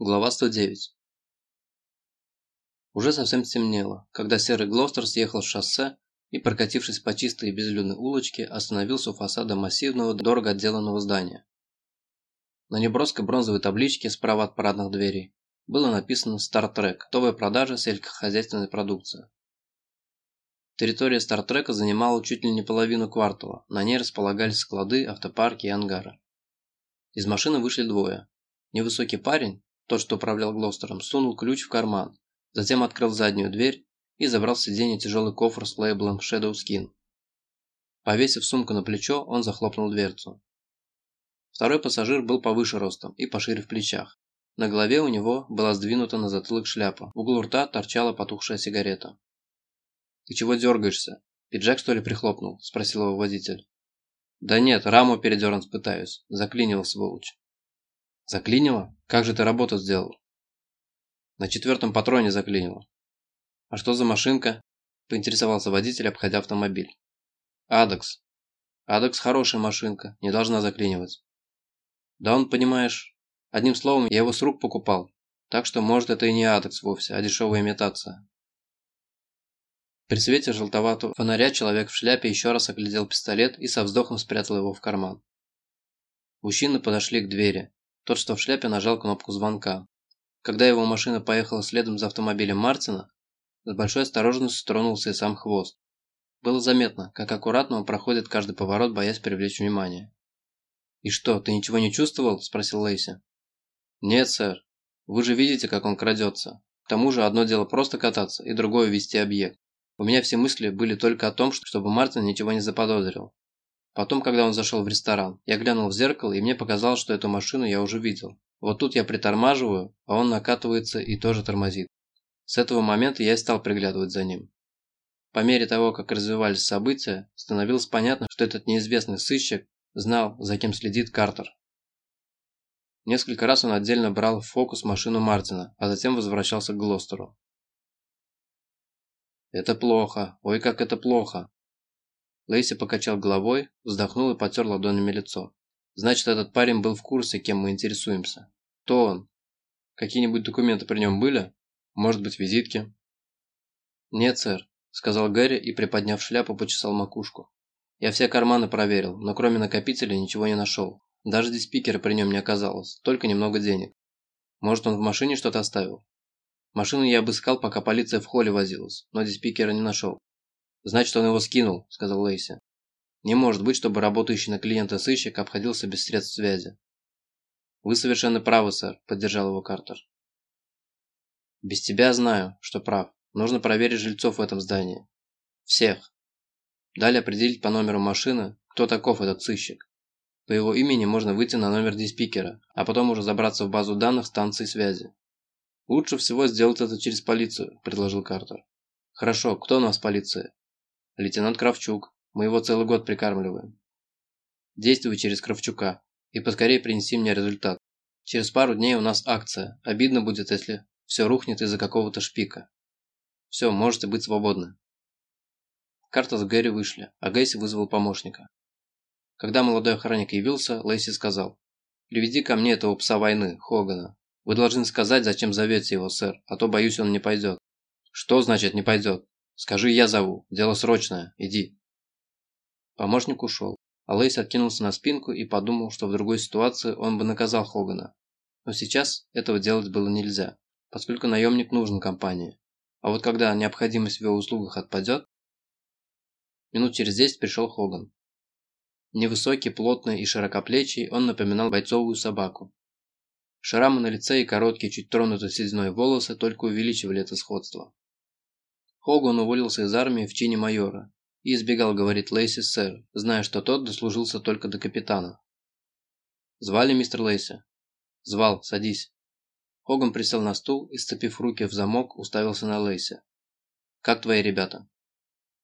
Глава 109 Уже совсем темнело, когда серый Глостер съехал с шоссе и, прокатившись по чистой и безлюдной улочке, остановился у фасада массивного, дорого отделанного здания. На неброской бронзовой табличке справа от парадных дверей было написано «Стартрек. Готовая продажа сельскохозяйственной продукции». Территория Стартрека занимала чуть ли не половину квартала, на ней располагались склады, автопарки и ангары. Из машины вышли двое. Невысокий парень, тот, что управлял Глостером, сунул ключ в карман, затем открыл заднюю дверь и забрал с сиденья тяжелый кофр с лейблом Shadow Skin. Повесив сумку на плечо, он захлопнул дверцу. Второй пассажир был повыше ростом и пошире в плечах. На голове у него была сдвинута на затылок шляпа, в углу рта торчала потухшая сигарета. «Ты чего дергаешься? Пиджак что ли прихлопнул?» – спросил его водитель. «Да нет, раму передернуть пытаюсь. Заклинил, сволочь». «Заклинило? Как же ты работу сделал?» «На четвертом патроне заклинило». «А что за машинка?» – поинтересовался водитель, обходя автомобиль. «Адекс». «Адекс хорошая машинка, не должна заклинивать». «Да он, понимаешь, одним словом, я его с рук покупал, так что, может, это и не Адекс вовсе, а дешевая имитация». При свете желтоватого фонаря человек в шляпе еще раз оглядел пистолет и со вздохом спрятал его в карман. Мужчины подошли к двери. Тот, что в шляпе, нажал кнопку звонка. Когда его машина поехала следом за автомобилем Мартина, с большой осторожностью тронулся и сам хвост. Было заметно, как аккуратно он проходит каждый поворот, боясь привлечь внимание. «И что, ты ничего не чувствовал?» – спросил Лейси. «Нет, сэр. Вы же видите, как он крадется. К тому же одно дело просто кататься, и другое – вести объект. У меня все мысли были только о том, чтобы Мартин ничего не заподозрил. Потом, когда он зашел в ресторан, я глянул в зеркало, и мне показалось, что эту машину я уже видел. Вот тут я притормаживаю, а он накатывается и тоже тормозит. С этого момента я и стал приглядывать за ним. По мере того, как развивались события, становилось понятно, что этот неизвестный сыщик знал, за кем следит Картер. Несколько раз он отдельно брал в фокус машину Мартина, а затем возвращался к Глостеру. «Это плохо. Ой, как это плохо!» Лейси покачал головой, вздохнул и потер ладонями лицо. «Значит, этот парень был в курсе, кем мы интересуемся. Кто он? Какие-нибудь документы при нем были? Может быть, визитки?» «Нет, сэр», – сказал Гэри и, приподняв шляпу, почесал макушку. «Я все карманы проверил, но кроме накопителя ничего не нашел. Даже диспикера при нем не оказалось, только немного денег. Может, он в машине что-то оставил?» Машину я обыскал, пока полиция в холле возилась, но диспикера не нашел. «Значит, он его скинул», – сказал Лейси. «Не может быть, чтобы работающий на клиента сыщик обходился без средств связи». «Вы совершенно правы, сэр», – поддержал его Картер. «Без тебя знаю, что прав. Нужно проверить жильцов в этом здании. Всех. Далее определить по номеру машины, кто таков этот сыщик. По его имени можно выйти на номер диспикера, а потом уже забраться в базу данных станции связи. «Лучше всего сделать это через полицию», – предложил Картер. «Хорошо, кто у нас в полиции?» «Лейтенант Кравчук. Мы его целый год прикармливаем». «Действуй через Кравчука. И поскорее принеси мне результат. Через пару дней у нас акция. Обидно будет, если все рухнет из-за какого-то шпика. Все, можете быть свободны». Карта с Гэри вышли, а Лейси вызвал помощника. Когда молодой охранник явился, Лейси сказал, «Приведи ко мне этого пса войны, Хогана. Вы должны сказать, зачем зовете его, сэр, а то, боюсь, он не пойдет. Что значит не пойдет? Скажи, я зову. Дело срочное. Иди. Помощник ушел, а Лейс откинулся на спинку и подумал, что в другой ситуации он бы наказал Хогана. Но сейчас этого делать было нельзя, поскольку наемник нужен компании. А вот когда необходимость в его услугах отпадет... Минут через десять пришел Хоган. Невысокий, плотный и широкоплечий, он напоминал бойцовую собаку, Шрамы на лице и короткие, чуть тронутые сединой волосы только увеличивали это сходство. Хоган уволился из армии в чине майора и избегал говорить Лейси сэр, зная, что тот дослужился только до капитана. «Звали мистер Лейси?» «Звал, садись». Хоган присел на стул и, сцепив руки в замок, уставился на Лейси. «Как твои ребята?»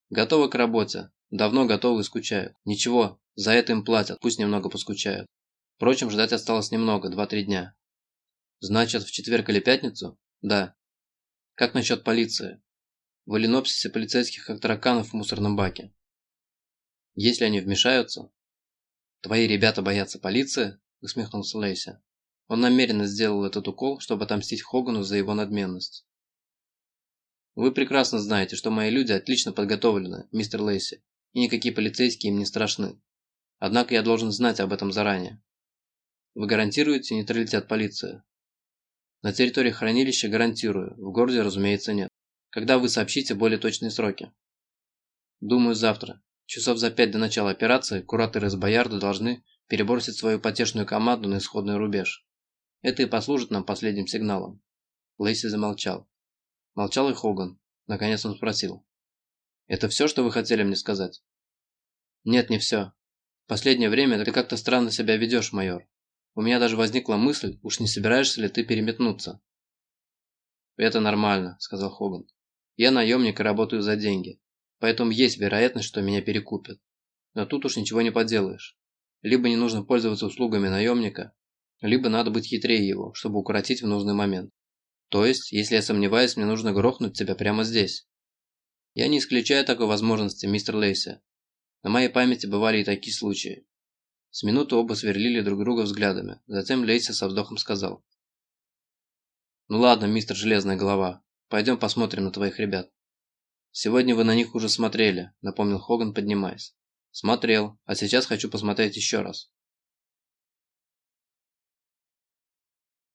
«Готовы к работе. Давно готовы и скучают. Ничего, за это им платят, пусть немного поскучают. Впрочем, ждать осталось немного, два-три дня. Значит, в четверг или пятницу? Да. Как насчет полиции? В Эленопсисе полицейских как тараканов в мусорном баке. Если они вмешаются? Твои ребята боятся полиции? Усмехнулся Лейси. Он намеренно сделал этот укол, чтобы отомстить Хогану за его надменность. «Вы прекрасно знаете, что мои люди отлично подготовлены, мистер Лейси, и никакие полицейские им не страшны. Однако я должен знать об этом заранее. Вы гарантируете нейтралитет полиции?» «На территории хранилища гарантирую, в городе, разумеется, нет. Когда вы сообщите более точные сроки?» «Думаю, завтра. Часов за пять до начала операции кураторы из Боярда должны перебросить свою потешную команду на исходный рубеж. Это и послужит нам последним сигналом. Лейси замолчал. Молчал и Хоган. Наконец он спросил. «Это все, что вы хотели мне сказать?» «Нет, не все. В последнее время ты как-то странно себя ведешь, майор. У меня даже возникла мысль, уж не собираешься ли ты переметнуться?» «Это нормально», – сказал Хоган. «Я наемник и работаю за деньги, поэтому есть вероятность, что меня перекупят. Но тут уж ничего не поделаешь. Либо не нужно пользоваться услугами наемника, либо надо быть хитрее его, чтобы укоротить в нужный момент. То есть, если я сомневаюсь, мне нужно грохнуть тебя прямо здесь. Я не исключаю такой возможности, мистер Лейси. На моей памяти бывали и такие случаи. С минуты оба сверлили друг друга взглядами. Затем Лейси со вздохом сказал. «Ну ладно, мистер Железная Голова, пойдем посмотрим на твоих ребят». «Сегодня вы на них уже смотрели», – напомнил Хоган, поднимаясь. «Смотрел, а сейчас хочу посмотреть еще раз».